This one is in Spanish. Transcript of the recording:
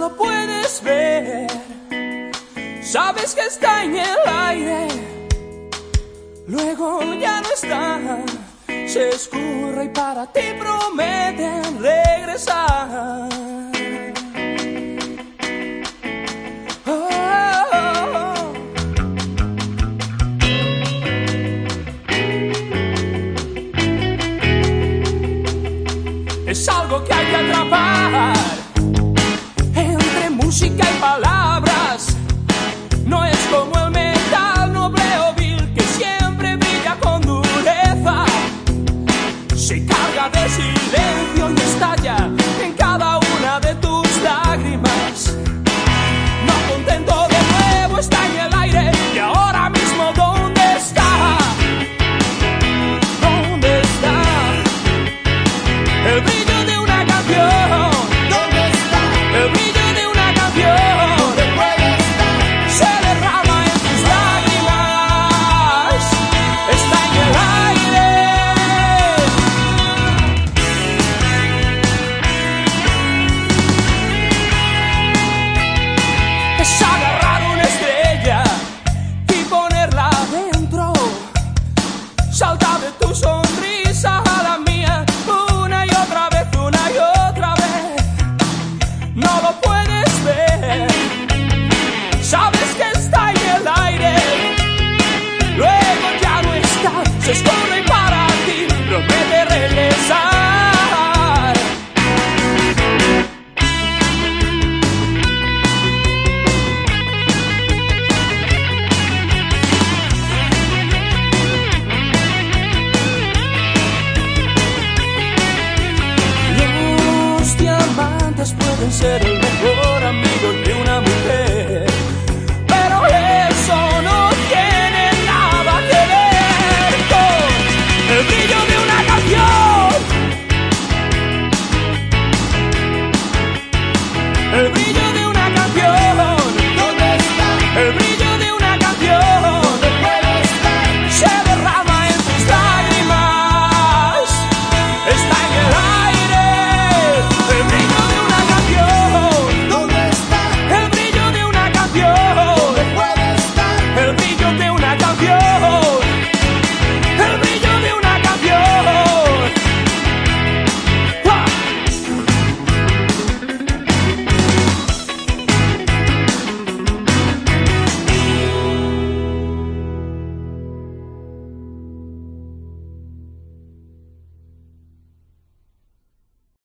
lo puedes ver. Sabes que está en el aire, luego ya no está. Se escurre y para ti prometen regresar. Oh. Es algo que hay que atrapar música y palabras. No es como el metal noble o vil que siempre brilla con dureza. Se carga de silencio y estalla en cada una de tus lágrimas. No contento de nuevo está en el aire y ahora mismo ¿dónde está? ¿Dónde está? El brillo Se esconde para ti. Promete regresar. Los diamantes pueden ser